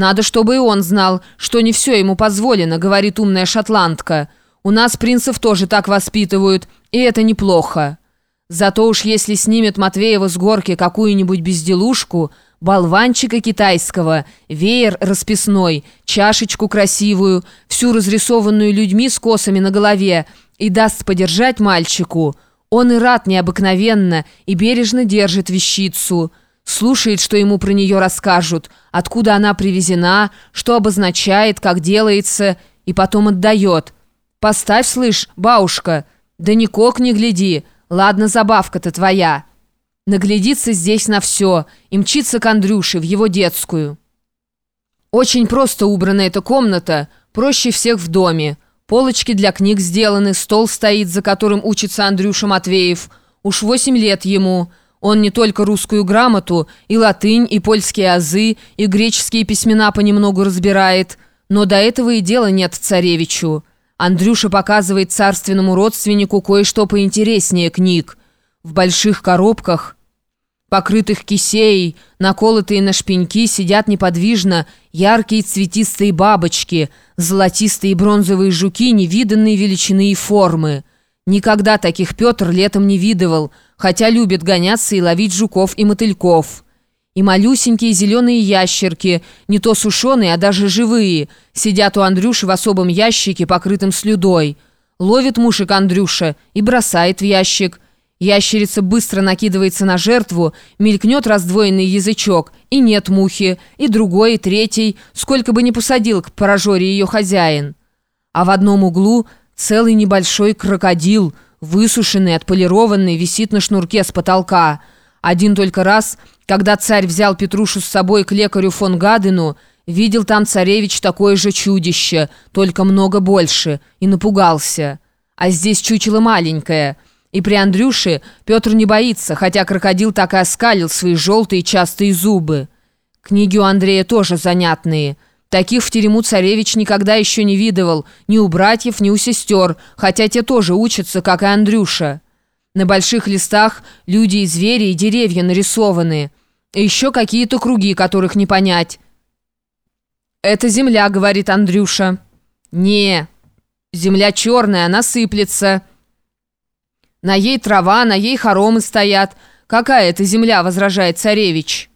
Надо, чтобы и он знал, что не все ему позволено, говорит умная шотландка. У нас принцев тоже так воспитывают, и это неплохо. Зато уж если снимет Матвеева с горки какую-нибудь безделушку, болванчика китайского, веер расписной, чашечку красивую, всю разрисованную людьми с косами на голове, и даст подержать мальчику, он и рад необыкновенно, и бережно держит вещицу – слушает, что ему про нее расскажут, откуда она привезена, что обозначает, как делается, и потом отдает. «Поставь, слышь, бабушка, да ни кок не гляди, ладно, забавка-то твоя». Наглядится здесь на все и мчится к Андрюше в его детскую. Очень просто убрана эта комната, проще всех в доме. Полочки для книг сделаны, стол стоит, за которым учится Андрюша Матвеев. Уж восемь лет ему – он не только русскую грамоту, и латынь, и польские азы, и греческие письмена понемногу разбирает. Но до этого и дела нет царевичу. Андрюша показывает царственному родственнику кое-что поинтереснее книг. В больших коробках, покрытых кисеей, наколотые на шпеньки, сидят неподвижно яркие цветистые бабочки, золотистые бронзовые жуки невиданной величины и формы. Никогда таких Петр летом не видывал, хотя любит гоняться и ловить жуков и мотыльков. И малюсенькие зеленые ящерки, не то сушеные, а даже живые, сидят у Андрюши в особом ящике, покрытом слюдой. Ловит мушек Андрюша и бросает в ящик. Ящерица быстро накидывается на жертву, мелькнет раздвоенный язычок, и нет мухи, и другой, и третий, сколько бы ни посадил к поражоре ее хозяин. А в одном углу Целый небольшой крокодил, высушенный, отполированный, висит на шнурке с потолка. Один только раз, когда царь взял Петрушу с собой к лекарю фон Гадену, видел там царевич такое же чудище, только много больше, и напугался. А здесь чучело маленькое. И при Андрюше Петр не боится, хотя крокодил так и оскалил свои желтые частые зубы. Книги у Андрея тоже занятные – Таких в терему царевич никогда еще не видывал, ни у братьев, ни у сестер, хотя те тоже учатся, как и Андрюша. На больших листах люди и звери, и деревья нарисованы. И еще какие-то круги, которых не понять. «Это земля», — говорит Андрюша. «Не, земля черная, она сыплется. На ей трава, на ей хоромы стоят. Какая это земля?» — возражает царевич.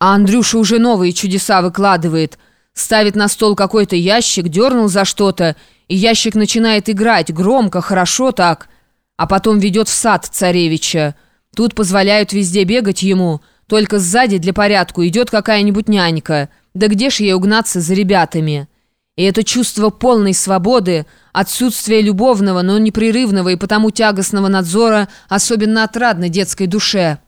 А Андрюша уже новые чудеса выкладывает — Ставит на стол какой-то ящик, дернул за что-то, и ящик начинает играть, громко, хорошо так. А потом ведет в сад царевича. Тут позволяют везде бегать ему, только сзади для порядку идет какая-нибудь нянька. Да где ж ей угнаться за ребятами? И это чувство полной свободы, отсутствие любовного, но непрерывного и потому тягостного надзора особенно отрадно детской душе.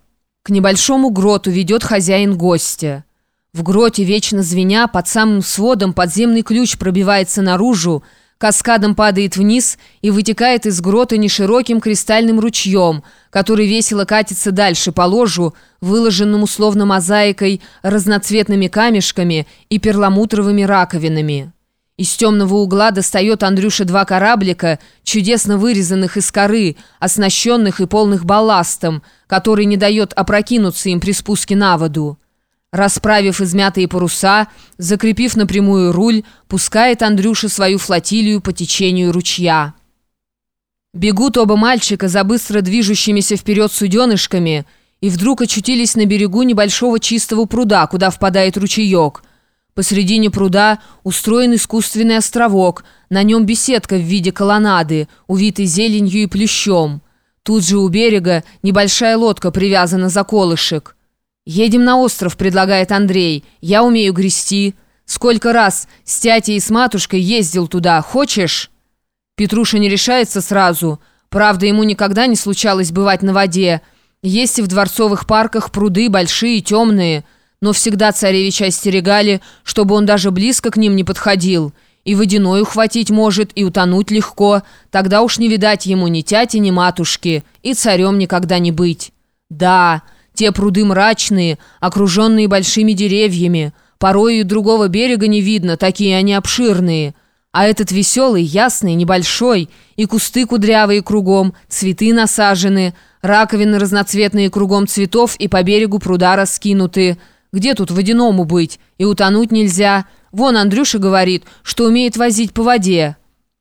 К небольшому гроту ведет хозяин гостя. В гроте, вечно звеня, под самым сводом подземный ключ пробивается наружу, каскадом падает вниз и вытекает из грота нешироким кристальным ручьем, который весело катится дальше по ложу, выложенному словно мозаикой разноцветными камешками и перламутровыми раковинами. Из темного угла достает Андрюша два кораблика, чудесно вырезанных из коры, оснащенных и полных балластом, который не дает опрокинуться им при спуске на воду. Расправив измятые паруса, закрепив напрямую руль, пускает Андрюша свою флотилию по течению ручья. Бегут оба мальчика за быстро движущимися вперед суденышками и вдруг очутились на берегу небольшого чистого пруда, куда впадает ручеек. Посредине пруда устроен искусственный островок, на нем беседка в виде колоннады, увитой зеленью и плющом. Тут же у берега небольшая лодка привязана за колышек. «Едем на остров», — предлагает Андрей. «Я умею грести. Сколько раз с тятей и с матушкой ездил туда. Хочешь?» Петруша не решается сразу. Правда, ему никогда не случалось бывать на воде. Есть и в дворцовых парках пруды большие, темные. Но всегда царевича остерегали, чтобы он даже близко к ним не подходил. И водяной ухватить может, и утонуть легко. Тогда уж не видать ему ни тяти, ни матушки. И царем никогда не быть. «Да». Те пруды мрачные, окруженные большими деревьями. Порой и другого берега не видно, такие они обширные. А этот веселый, ясный, небольшой, и кусты кудрявые кругом, цветы насажены, раковины разноцветные кругом цветов и по берегу пруда раскинуты. Где тут водяному быть? И утонуть нельзя. Вон Андрюша говорит, что умеет возить по воде».